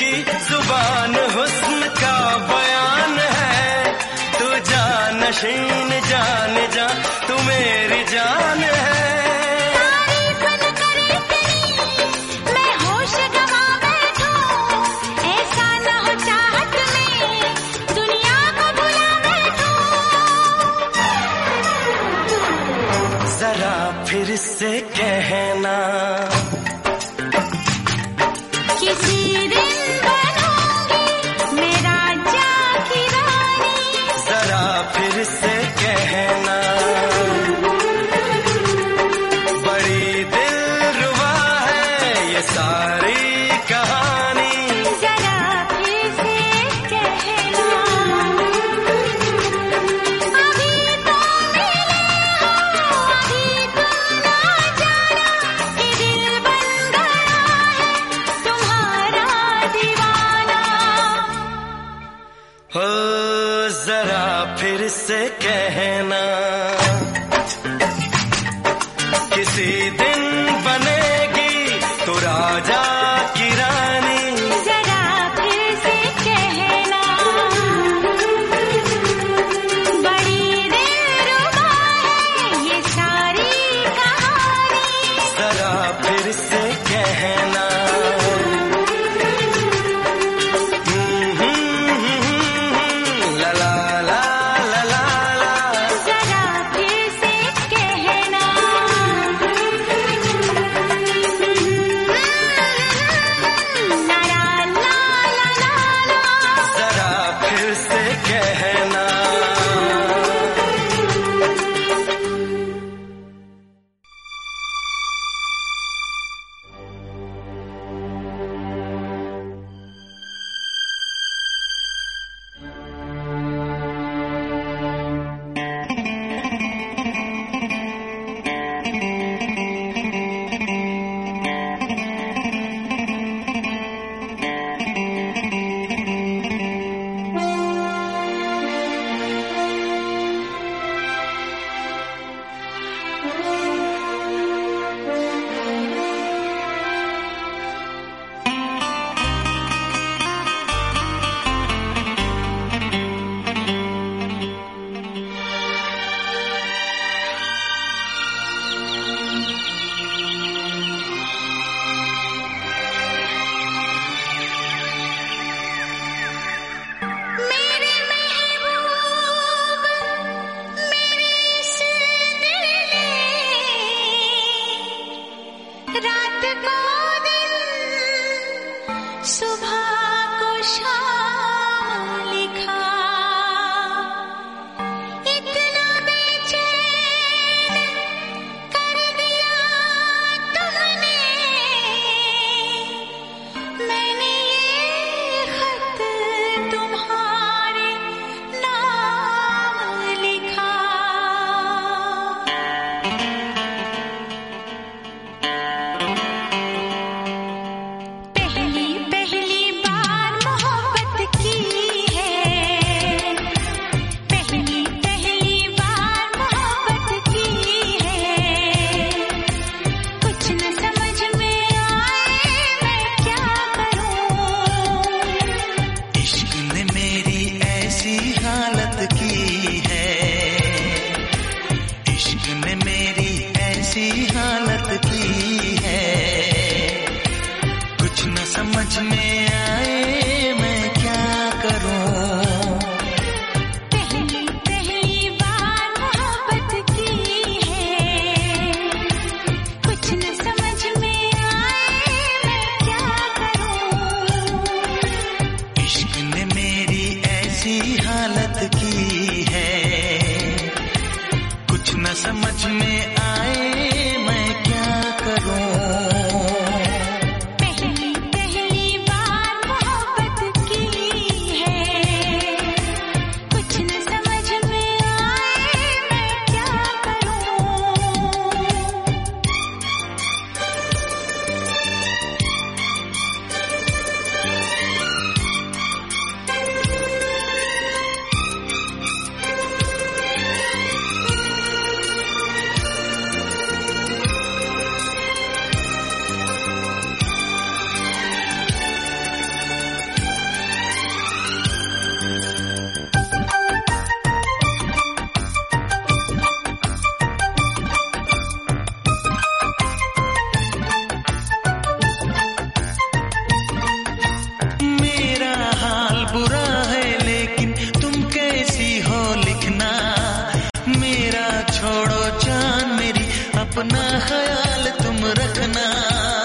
की ज़ुबान हुस्न का बयान है। तू जान जान अपना ख्याल तुम रखना।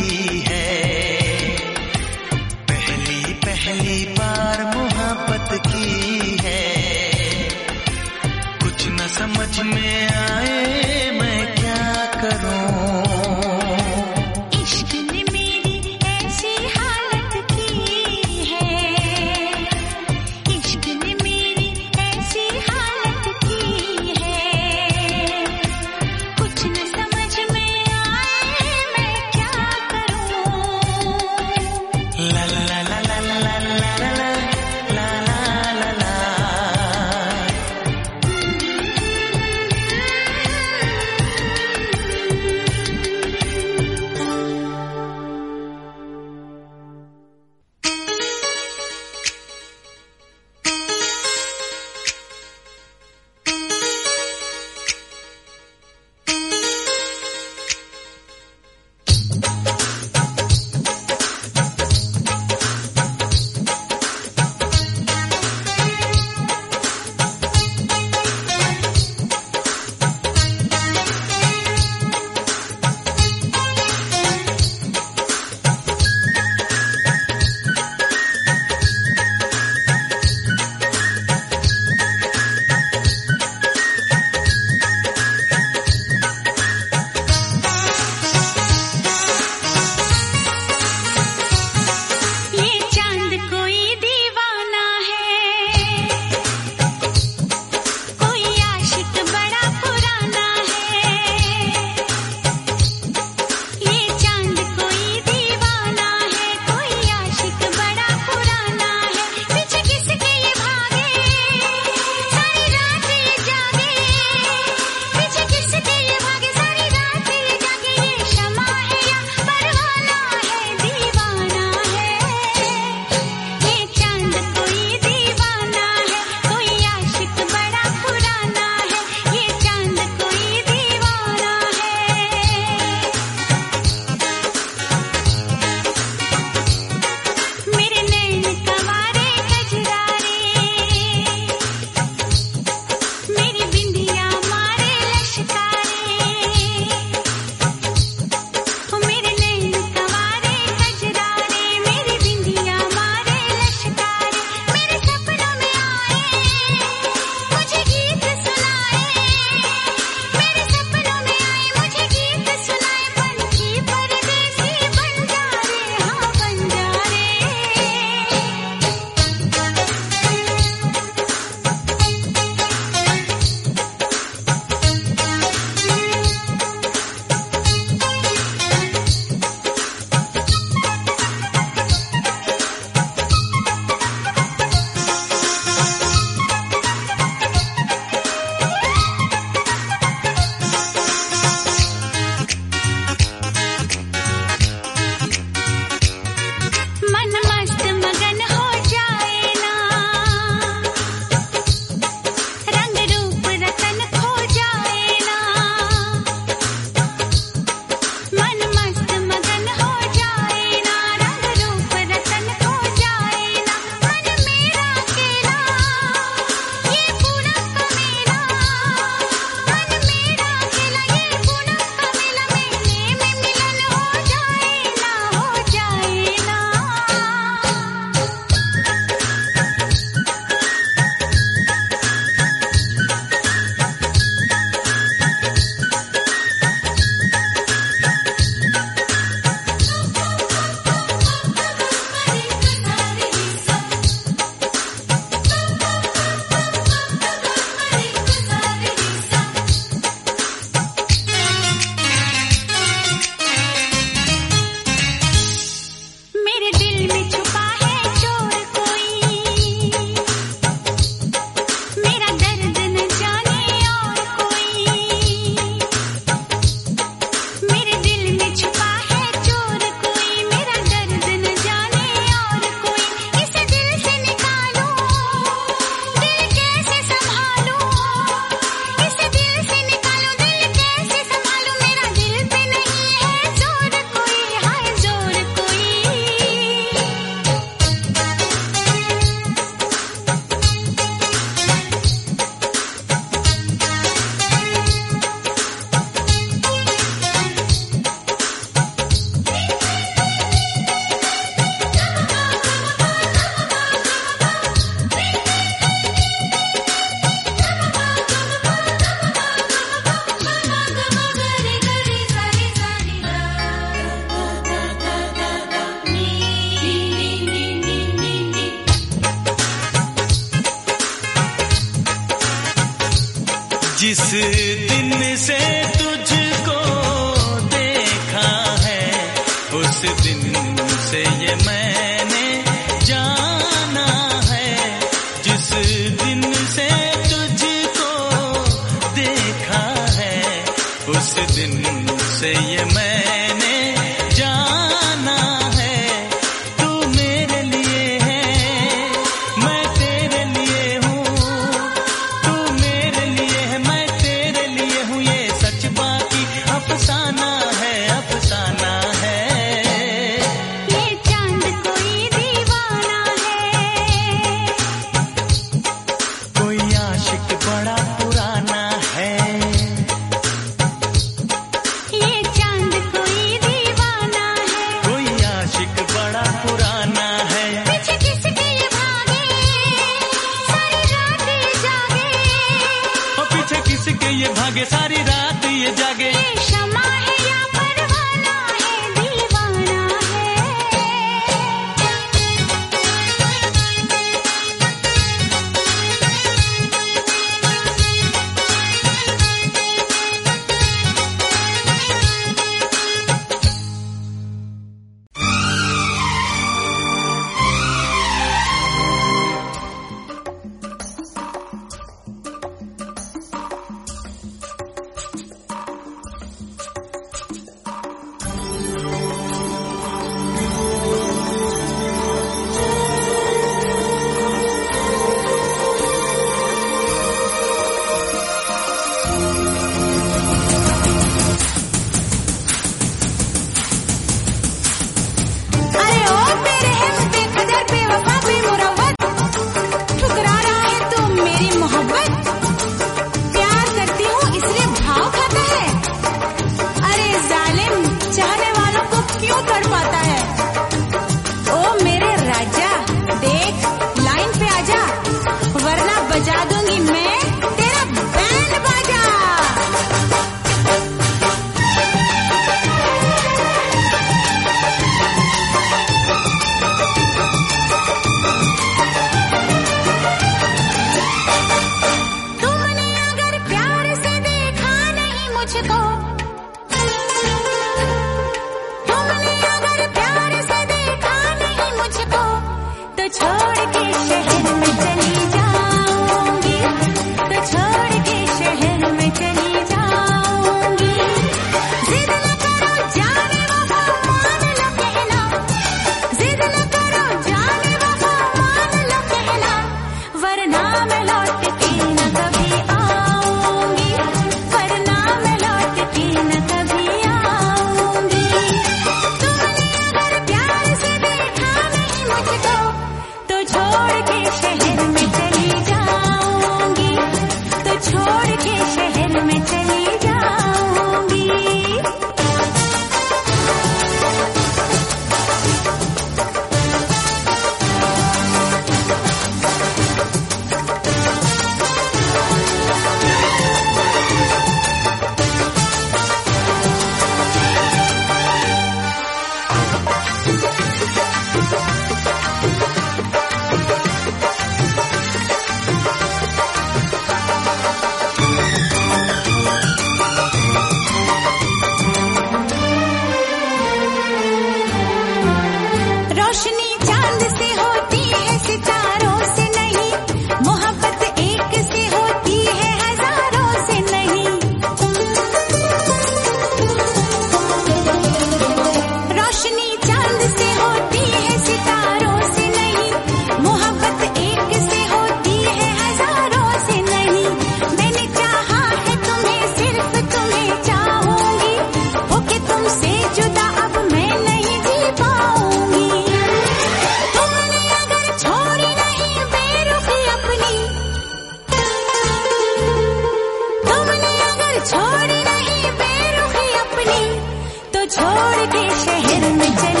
छोड़ के शहर में चली।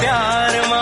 प्यार मांगू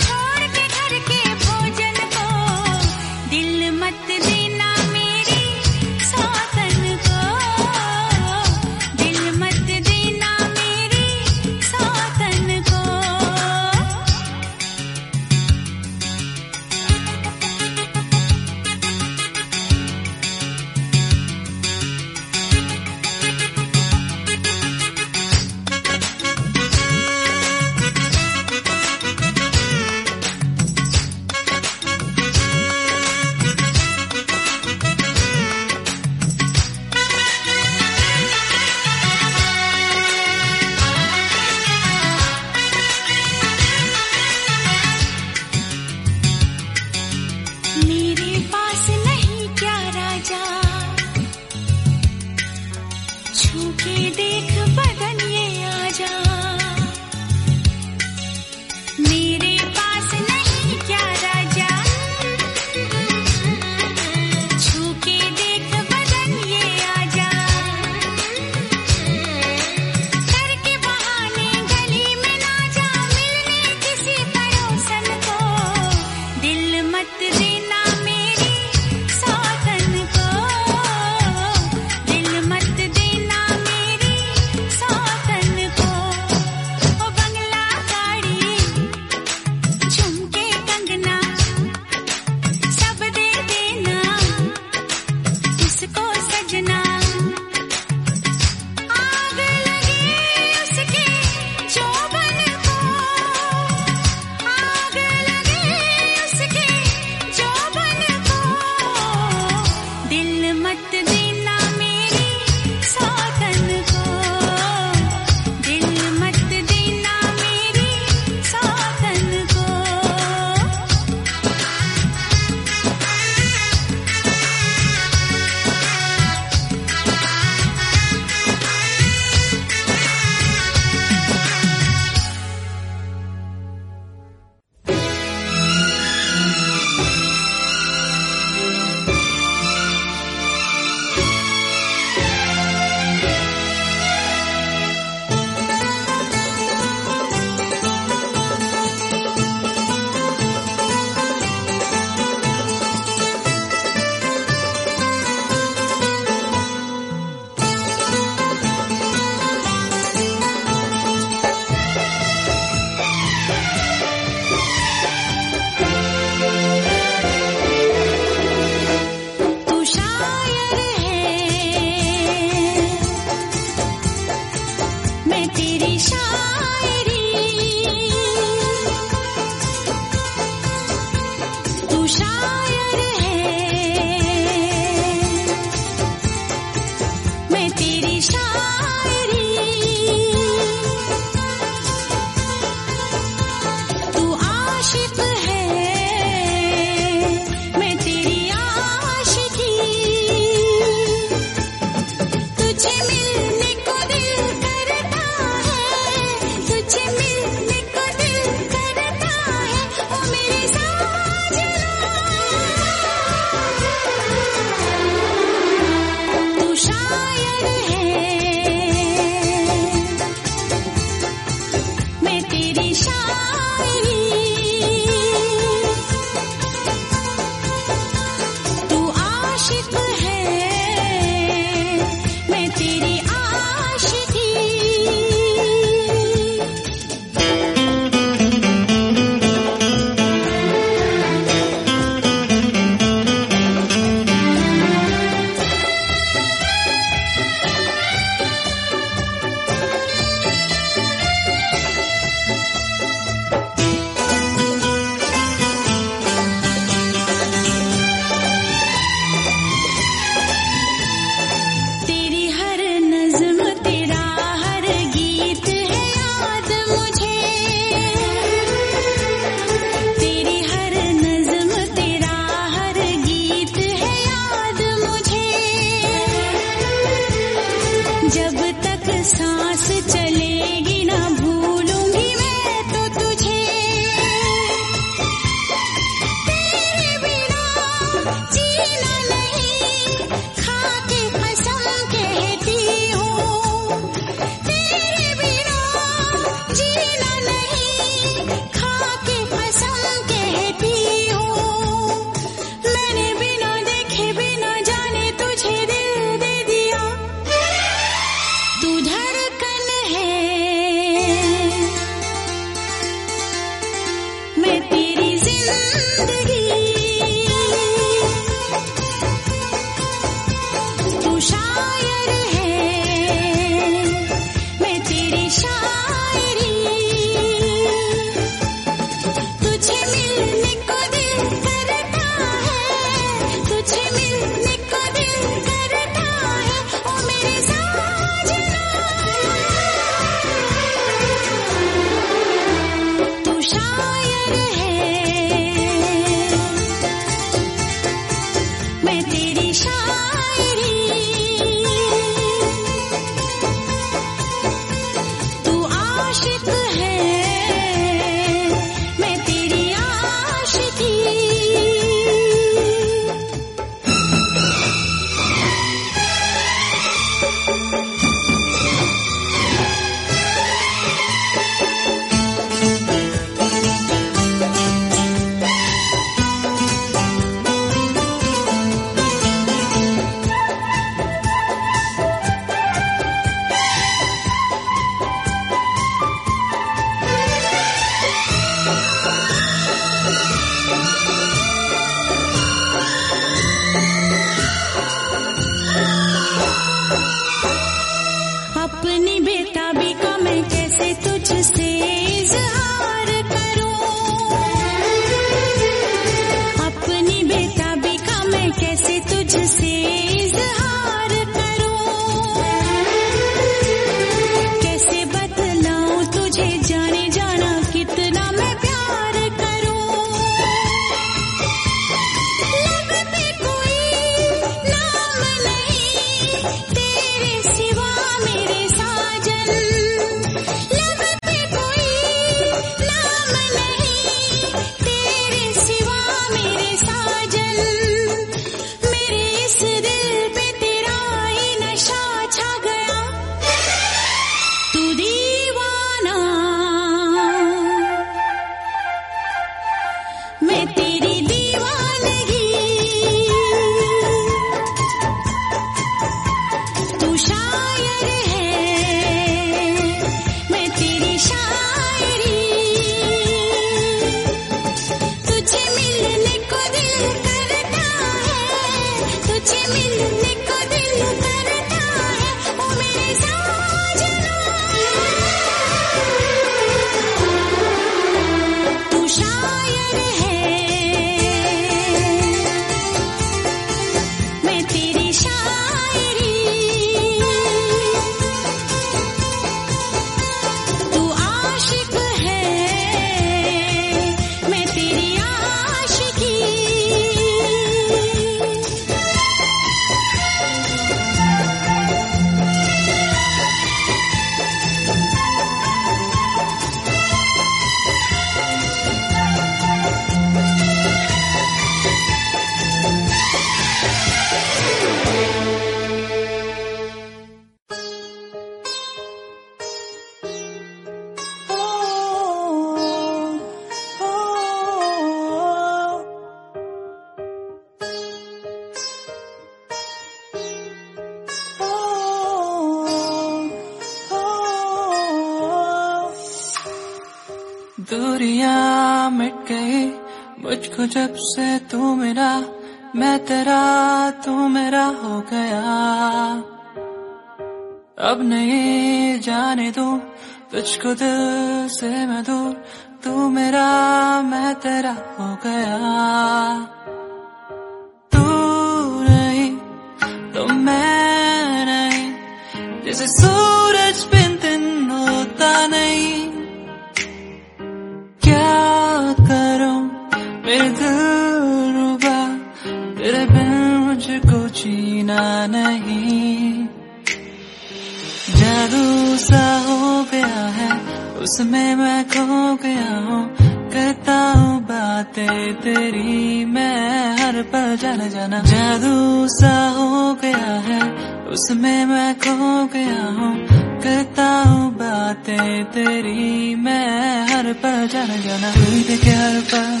जादू सा हो गया है, उसमें मैं खो गया हूँ। करता हूँ बातें तेरी, मैं हर पल जान जाना। दिल के हर पल,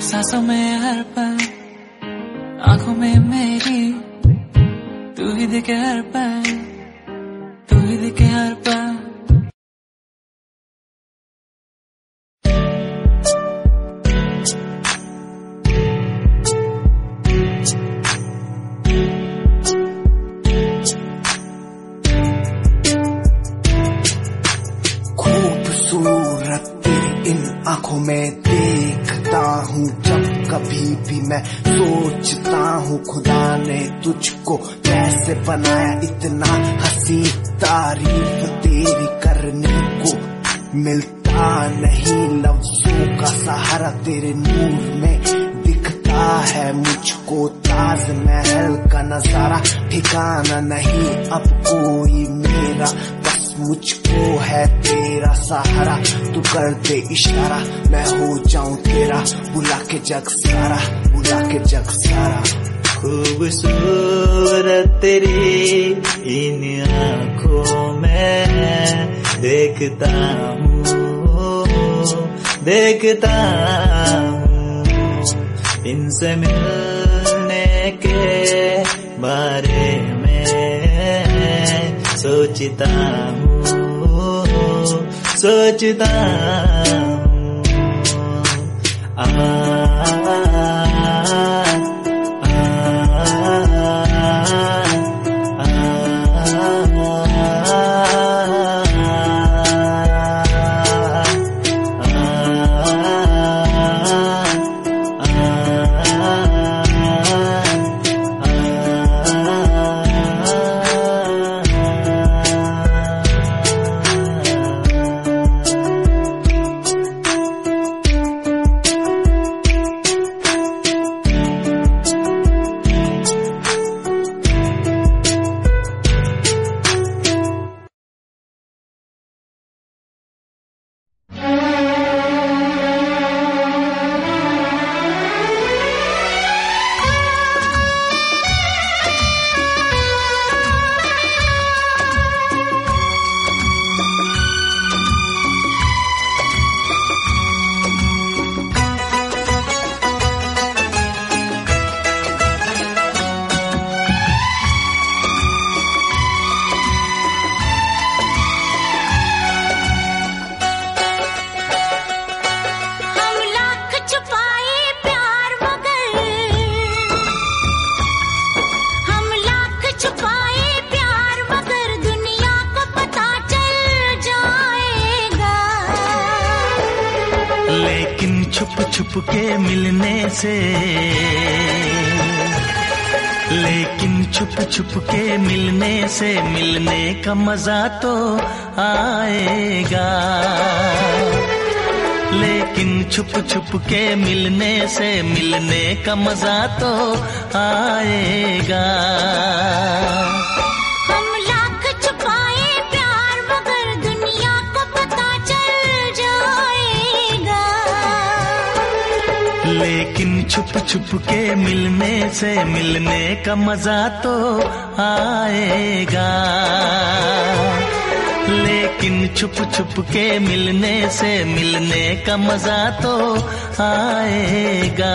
सांसों में हर पल, आँखों में मेरी। तू ही देखे हर पल। मैं सोचता हूँ खुदा ने तुझको कैसे बनाया इतना हसी तारीफ़ तेरी करने को। मिलता नहीं लफ्जों का सहारा तेरे नूर में। दिखता है मुझको ताज महल का नज़ारा। ठिकाना नहीं कर दे इशारा, मैं हो जाऊँ तेरा, बुला के जग सारा, बुला के जग सारा। खूबसूरत तेरी इन आँखों में देखता हूँ देखता हूँ। इनसे मिलने के बारे में सोचता हूँ सोचता। हूँ आ, मिलने से मिलने का मज़ा तो आएगा। लेकिन छुप छुप के मिलने से मिलने का मज़ा तो आएगा। छुप छुप के मिलने से मिलने का मज़ा तो आएगा। लेकिन छुप छुप के मिलने से मिलने का मज़ा तो आएगा।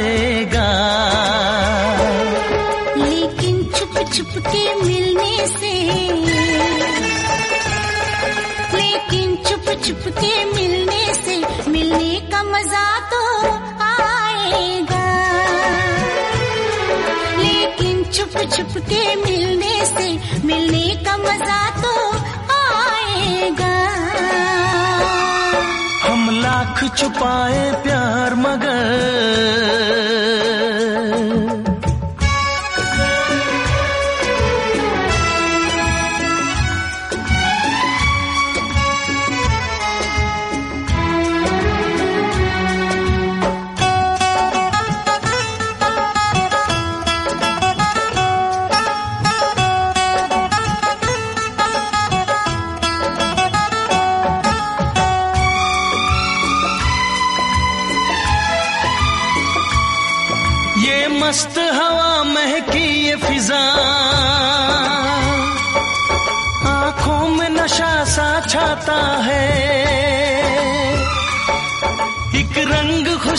लाएगा लेकिन छुप छुप के मिलने से लेकिन छुप छुप के मिलने से मिलने का मज़ा तो आएगा। लेकिन छुप छुप के मिलने से मिलने का मज़ा तो आएगा। हम लाख छुपाए प्यार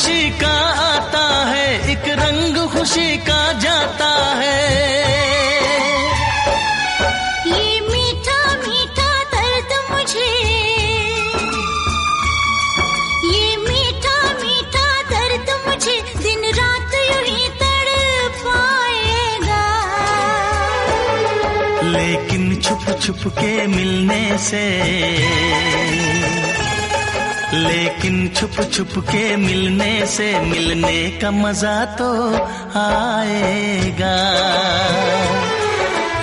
खुशी का आता है एक रंग खुशी का जाता है। ये मीठा मीठा दर्द मुझे। ये मीठा मीठा दर्द मुझे दिन रात यूँ ही तड़पाएगा। लेकिन छुप छुप के मिलने से लेकिन छुप छुप के मिलने से मिलने का मज़ा तो आएगा।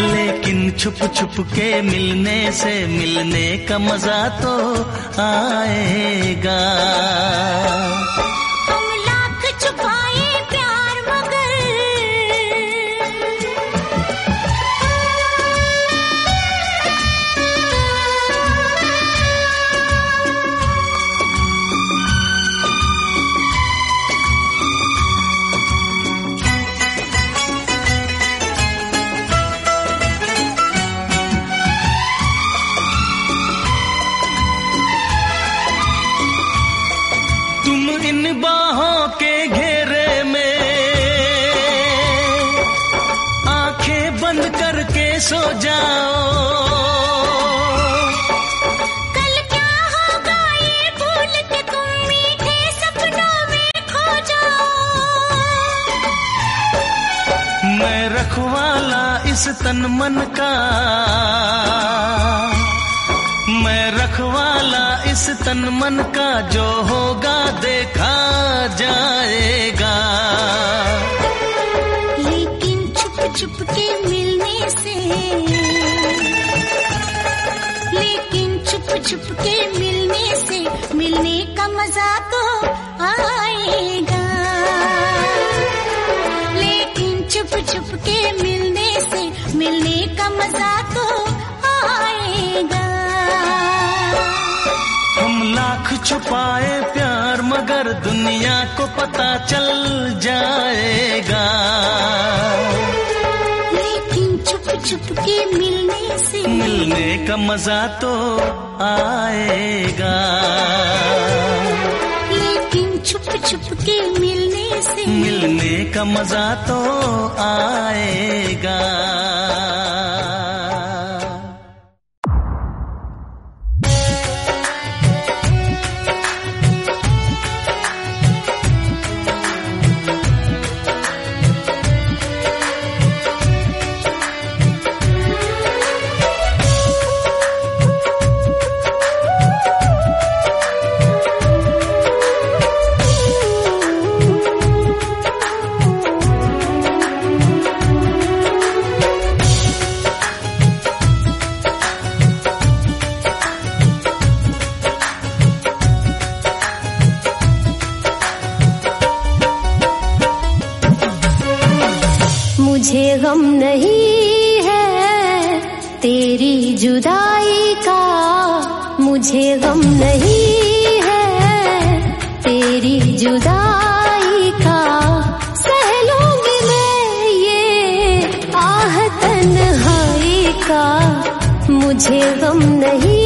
लेकिन छुप छुप के मिलने से मिलने का मज़ा तो आएगा। तन मन का। मैं रखवाला इस तन मन का, जो होगा देखा जाएगा। लेकिन छुप छुप के मिलने से, लेकिन छुप छुप के मिलने मज़ा तो आएगा। हम लाख छुपाए प्यार मगर दुनिया को पता चल जाएगा। लेकिन छुप छुप के मिलने से मिलने का मज़ा तो आएगा। लेकिन छुप छुप के मिलने से मिलने का मज़ा तो आएगा। मुझे गम नहीं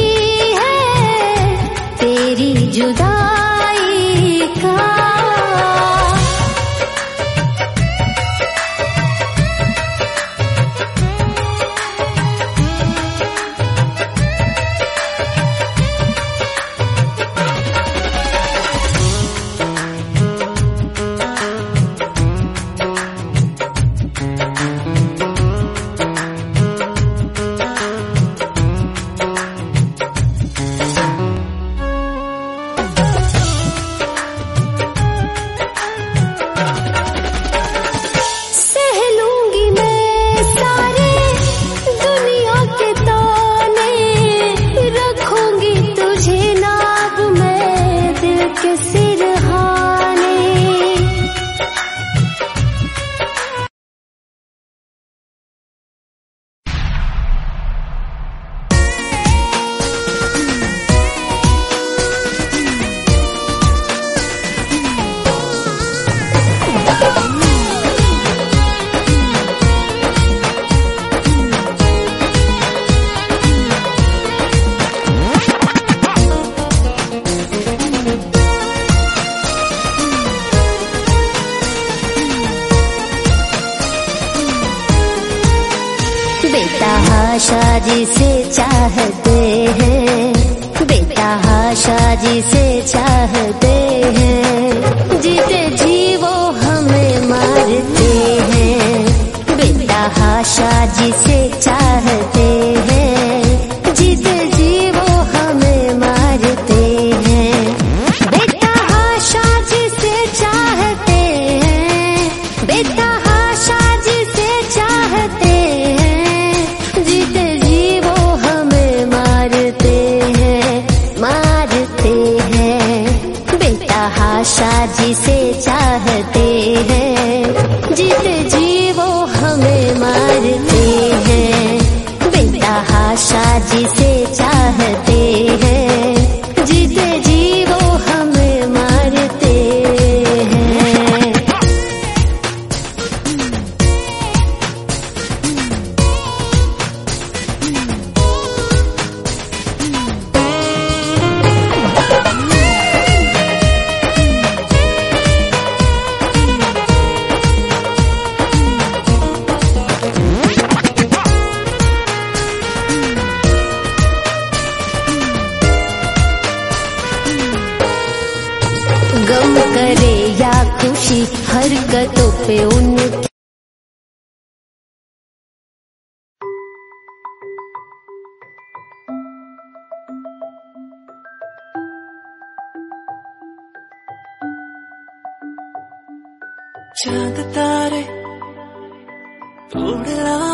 तारे तोड़ लाऊं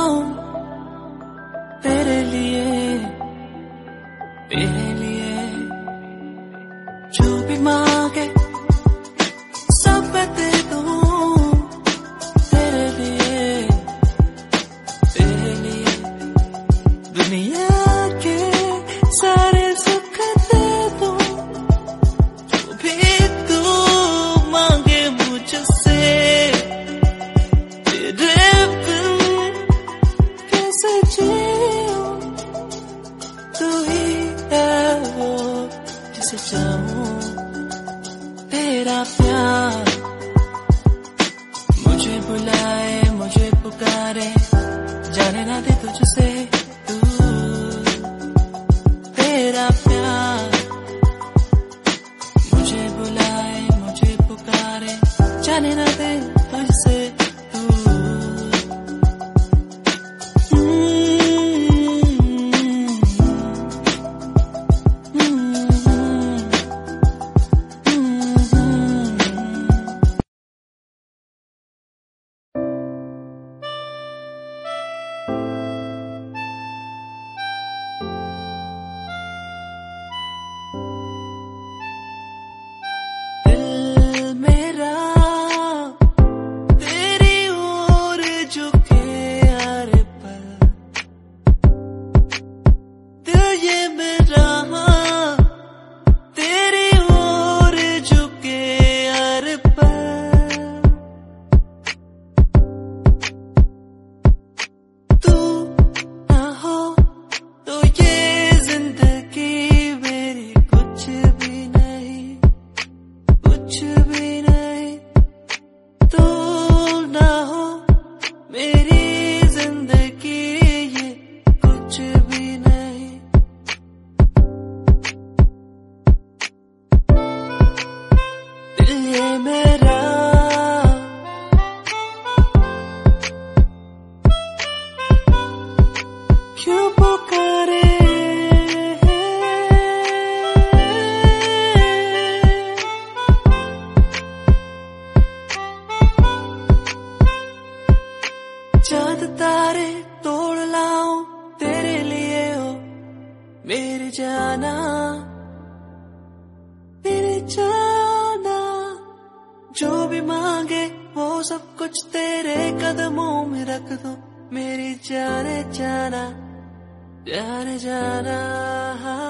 जाना। जो भी मांगे, वो सब कुछ तेरे कदमों में रख दो। मेरी जाने जाना जाने जाना। हाँ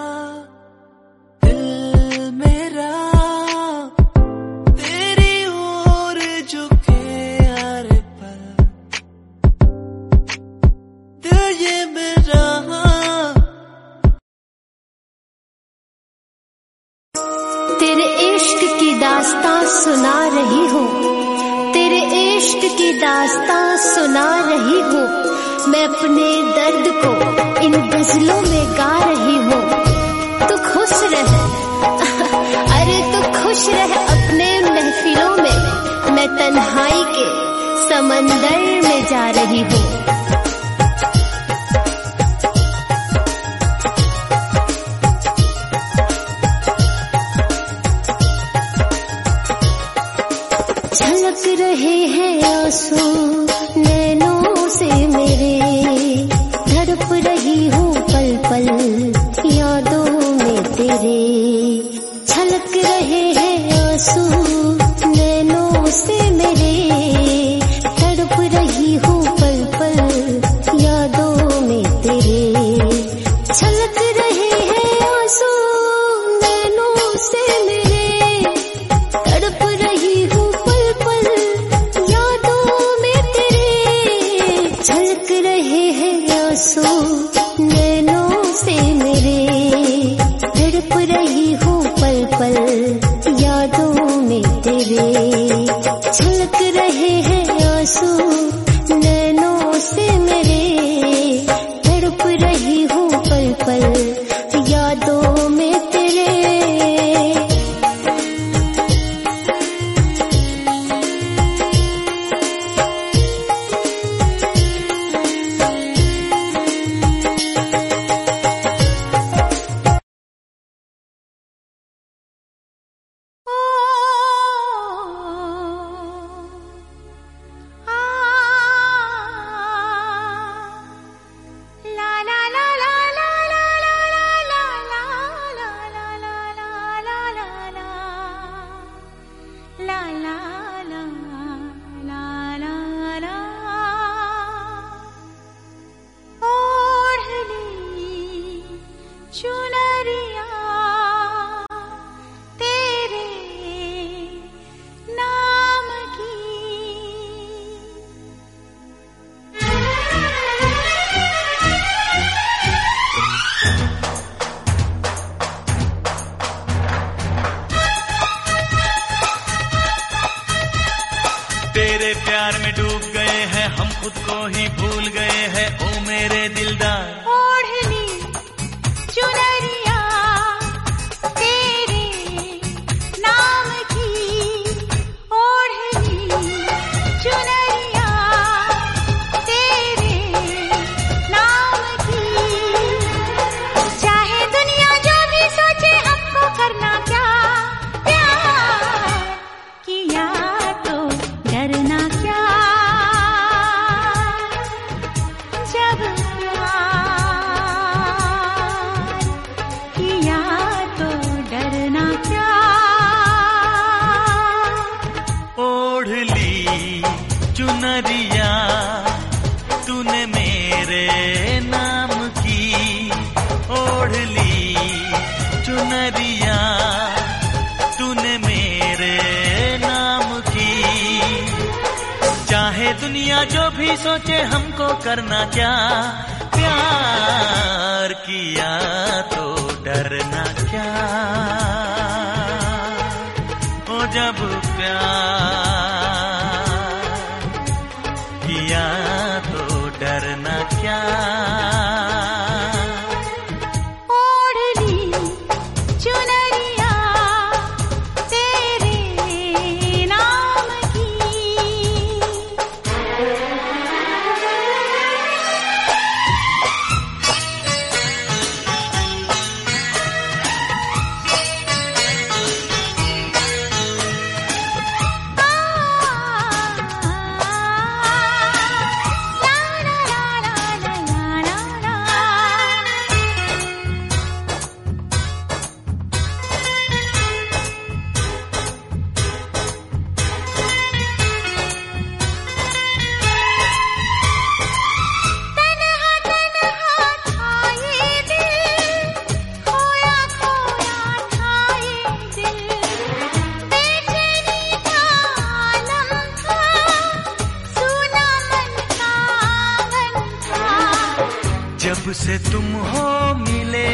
से तुम हो मिले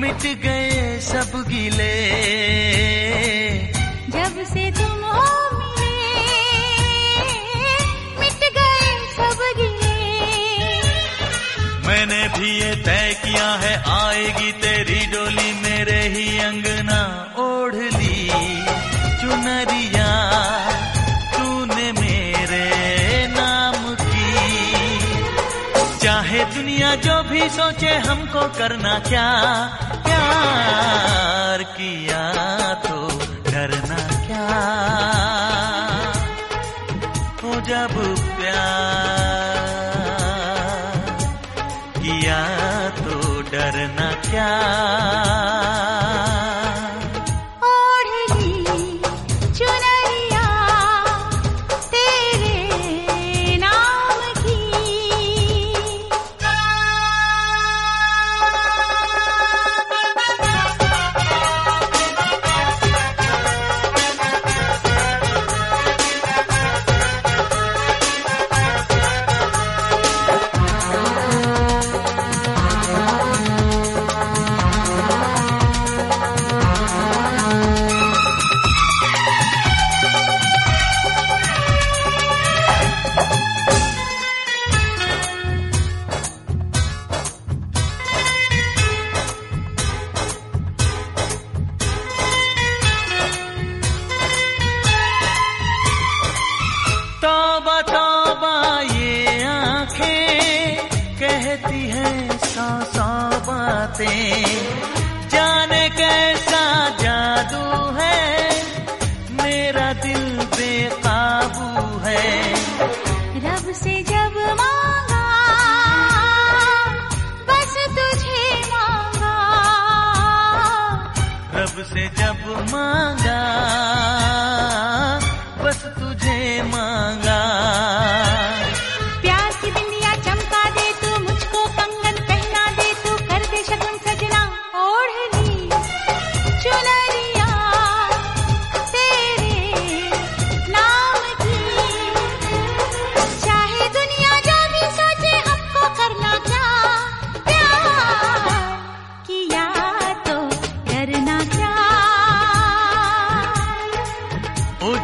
मिट गए सब गिले। जब से तुम हो मिले मिट गए सब गिले। मैंने भी ये तय किया है आएगी तेरी डोली मेरे ही अंग दुनिया जो भी सोचे हमको करना क्या? प्यार किया तो डरना क्या? हो जब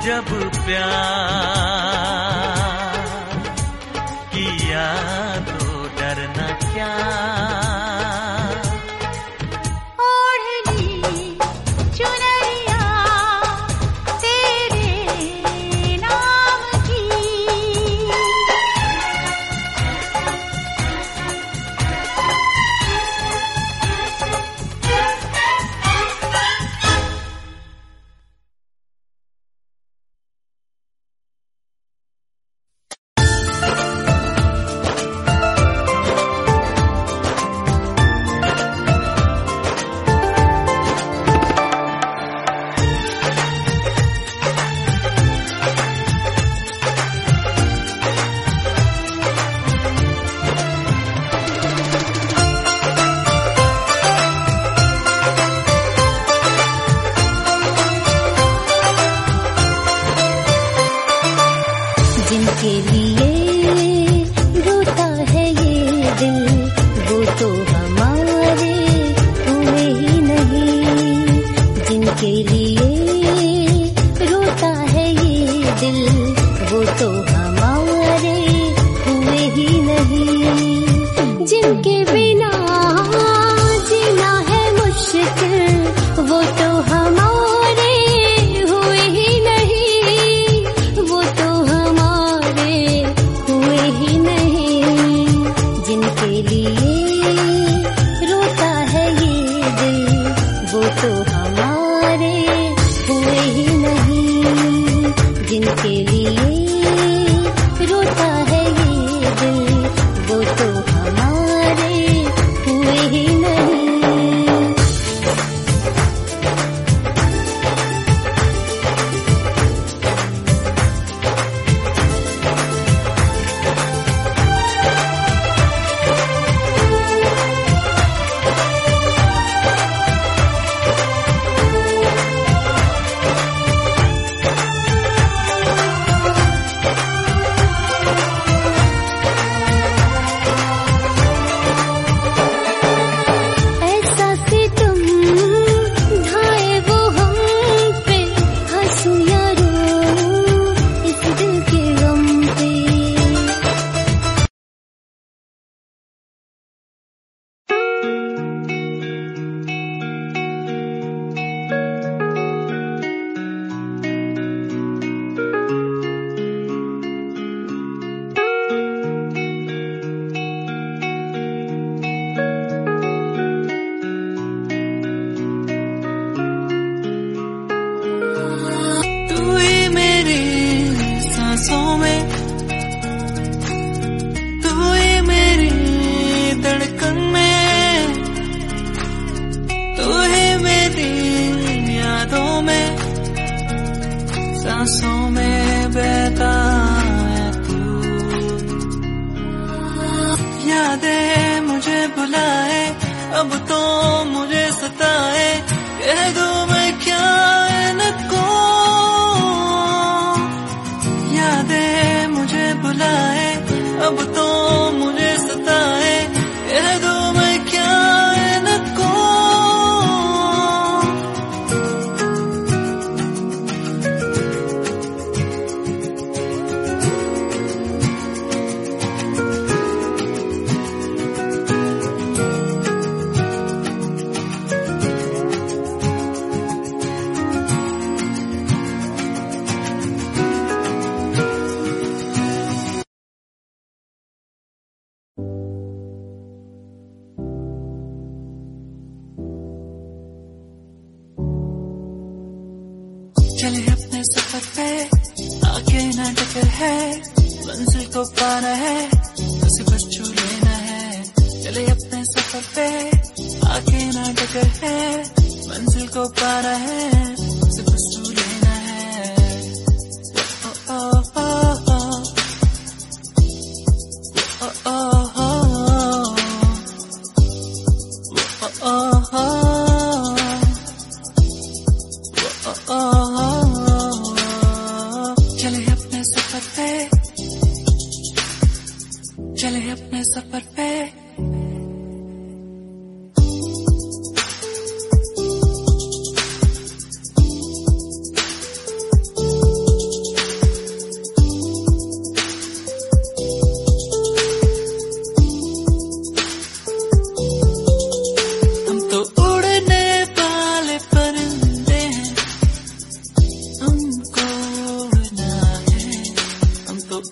जब प्यार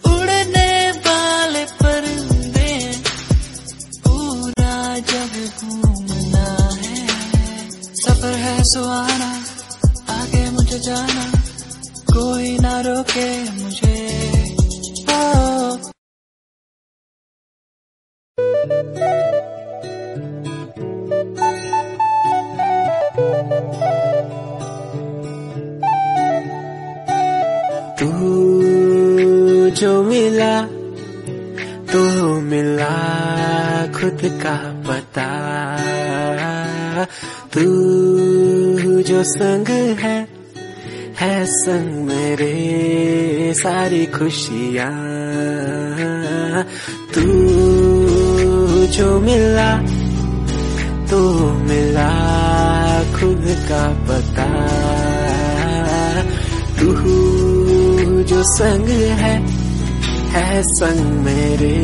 우리 내 खुशिया तू जो मिला तो मिला खुद का पता तू जो संग है है संग मेरे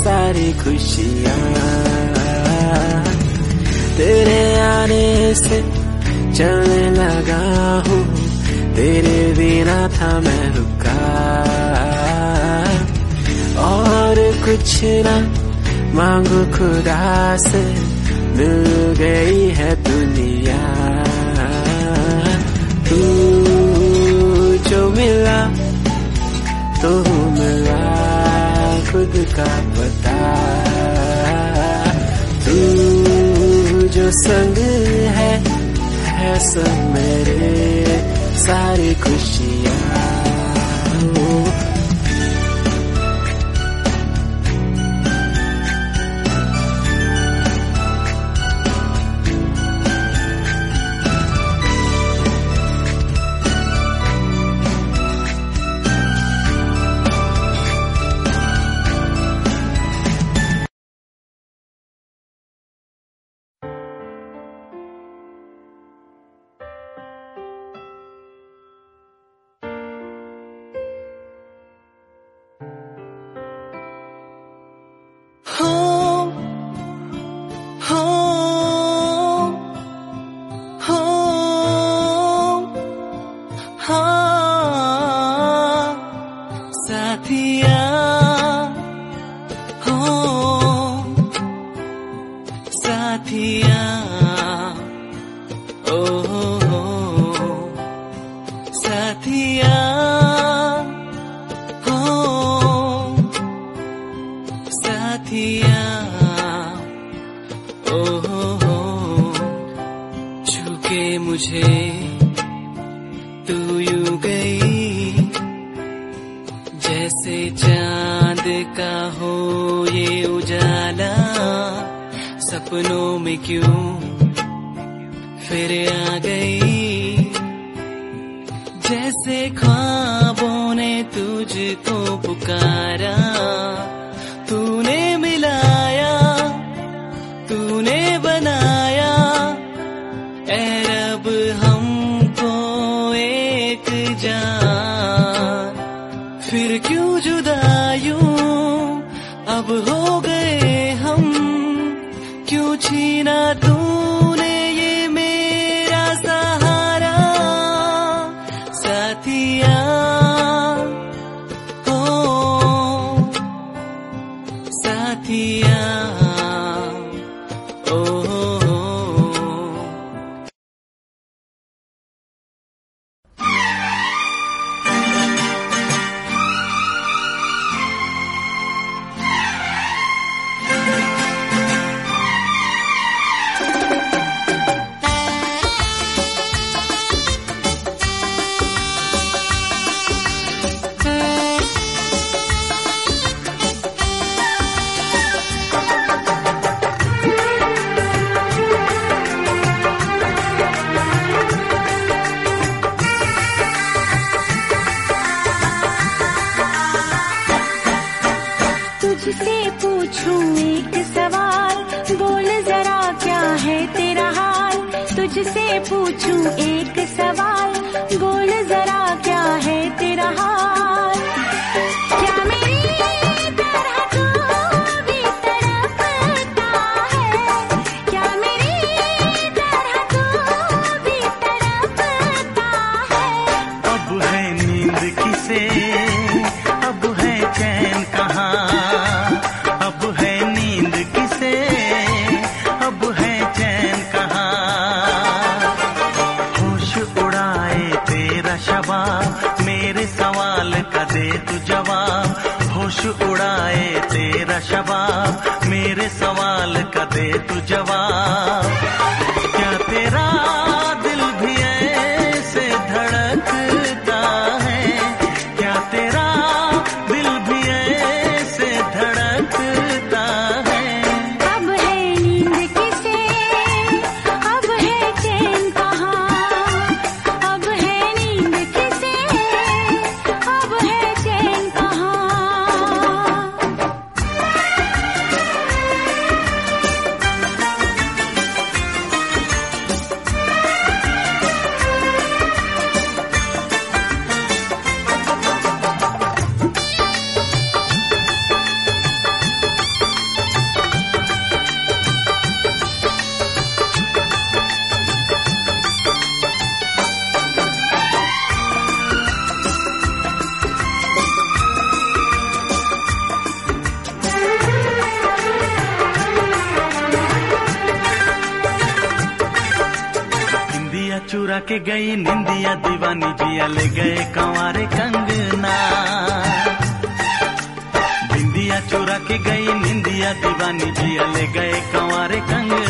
सारी खुशियाँ तेरे आने से चलने लगा हूँ तेरे बिना था मैं रुक और कुछ ना मांग खुदा से, मिल गई है दुनिया। तू जो मिला तो मिला खुद का पता। तू जो संग है है सब मेरे सारी खुशी। you. तू जवाब दीवानी जिया ले गए कंवारे कंगना। बिंदिया चोरा के गई निंदिया, दीवानी जिया ले गए कंवारे कंगना।